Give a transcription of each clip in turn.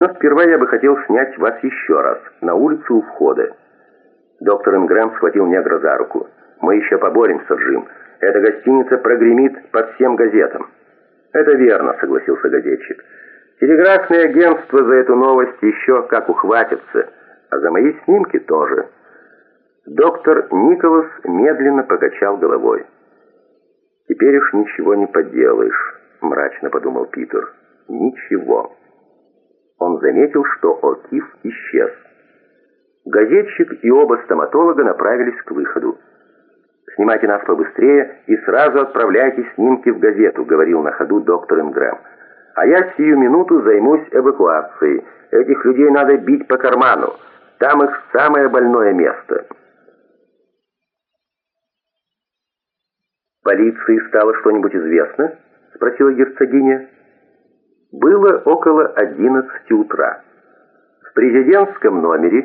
Но сперва я бы хотел снять вас еще раз, на улице у входа». Доктор Ингрэм схватил негра за руку. «Мы еще поборемся, Джим. Эта гостиница прогремит по всем газетам». «Это верно», — согласился газетчик. «Телеграфные агентства за эту новость еще как ухватятся, а за мои снимки тоже». Доктор Николас медленно покачал головой. «Теперь уж ничего не поделаешь», — мрачно подумал Питер. «Ничего». Он заметил, что О'Кив исчез. Газетчик и оба стоматолога направились к выходу. «Снимайте нас побыстрее и сразу отправляйте снимки в газету», — говорил на ходу доктор Ингрэм. «А я сию минуту займусь эвакуацией. Этих людей надо бить по карману. Там их самое больное место». «Полиции стало что-нибудь известно?» — спросила герцогиня. Было около одиннадцати утра. В президентском номере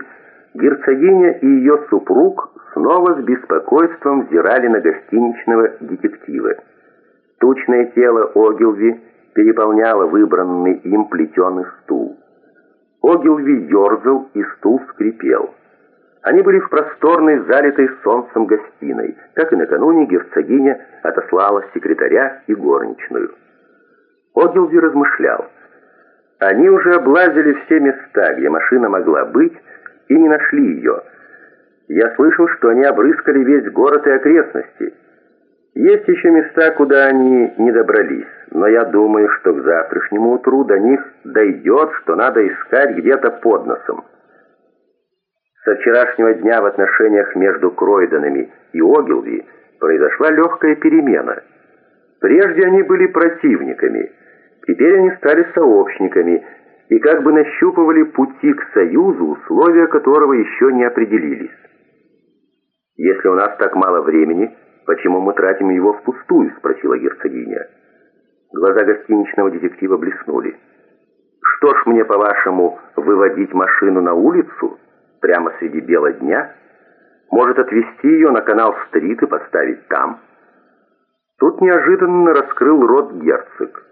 герцогиня и ее супруг снова с беспокойством взирали на гостиничного детектива. Тучное тело Огилви переполняло выбранный им плетеный стул. Огилви ерзал, и стул скрипел. Они были в просторной, залитой солнцем гостиной. Как и накануне, герцогиня отослала секретаря и горничную. Огилви размышлял. Они уже облазили все места, где машина могла быть, и не нашли ее. Я слышал, что они обрыскали весь город и окрестности. Есть еще места, куда они не добрались, но я думаю, что к завтрашнему утру до них дойдет, что надо искать где-то под носом. Со вчерашнего дня в отношениях между Кройденами и Огилви произошла легкая перемена. Прежде они были противниками, теперь они стали сообщниками и как бы нащупывали пути к союзу, условия которого еще не определились. «Если у нас так мало времени, почему мы тратим его впустую?» – спросила герцогиня. Глаза гостиничного детектива блеснули. «Что ж мне, по-вашему, выводить машину на улицу?» прямо среди бела дня, может отвезти ее на канал-стрит и поставить там. Тут неожиданно раскрыл рот герцог.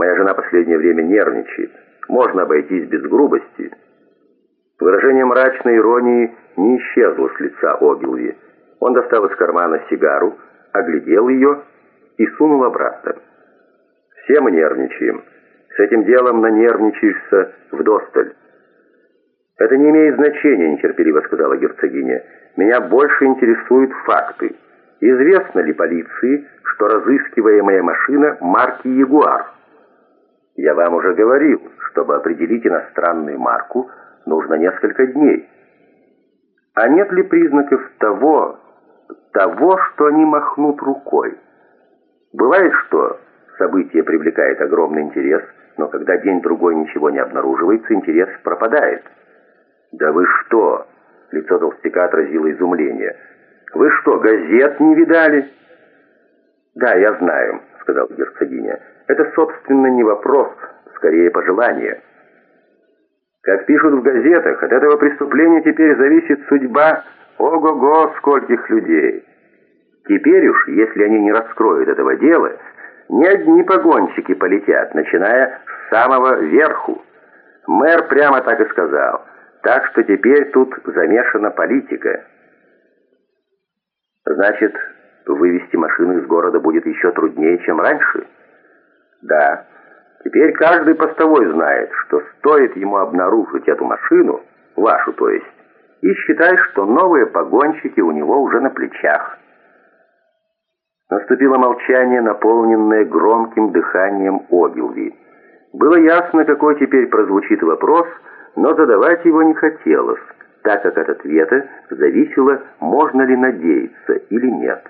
Моя жена последнее время нервничает. Можно обойтись без грубости. Выражение мрачной иронии не исчезло с лица Огилви. Он достал из кармана сигару, оглядел ее и сунул обратно. «Все мы нервничаем. С этим делом нанервничаешься вдосталь. «Это не имеет значения», — нетерпеливо сказала герцогиня. «Меня больше интересуют факты. Известно ли полиции, что разыскиваемая машина марки «Ягуар»?» «Я вам уже говорил, чтобы определить иностранную марку, нужно несколько дней. А нет ли признаков того, того, что они махнут рукой? Бывает, что событие привлекает огромный интерес, но когда день-другой ничего не обнаруживается, интерес пропадает». «Да вы что?» — лицо толстяка отразило изумление. «Вы что, газет не видали?» «Да, я знаю», — сказал герцогиня. «Это, собственно, не вопрос, скорее пожелание». Как пишут в газетах, от этого преступления теперь зависит судьба ого-го скольких людей. Теперь уж, если они не раскроют этого дела, ни одни погонщики полетят, начиная с самого верху. Мэр прямо так и сказал. Так что теперь тут замешана политика. Значит, вывести машину из города будет еще труднее, чем раньше? Да. Теперь каждый постовой знает, что стоит ему обнаружить эту машину, вашу то есть, и считает, что новые погонщики у него уже на плечах. Наступило молчание, наполненное громким дыханием Огилви. Было ясно, какой теперь прозвучит вопрос – но задавать его не хотелось, так как от ответа зависело, можно ли надеяться или нет.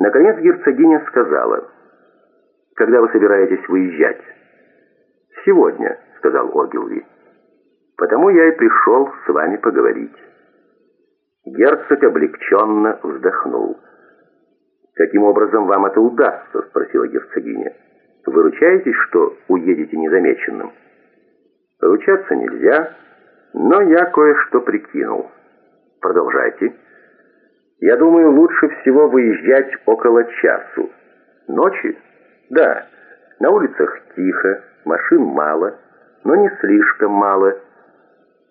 Наконец герцогиня сказала, «Когда вы собираетесь выезжать?» «Сегодня», — сказал Огилви. «Потому я и пришел с вами поговорить». Герцог облегченно вздохнул. «Каким образом вам это удастся?» — спросила герцогиня. «Вы ручаетесь, что уедете незамеченным?» Ручаться нельзя, но я кое-что прикинул. Продолжайте. Я думаю, лучше всего выезжать около часу. Ночи? Да. На улицах тихо, машин мало. но не слишком мало –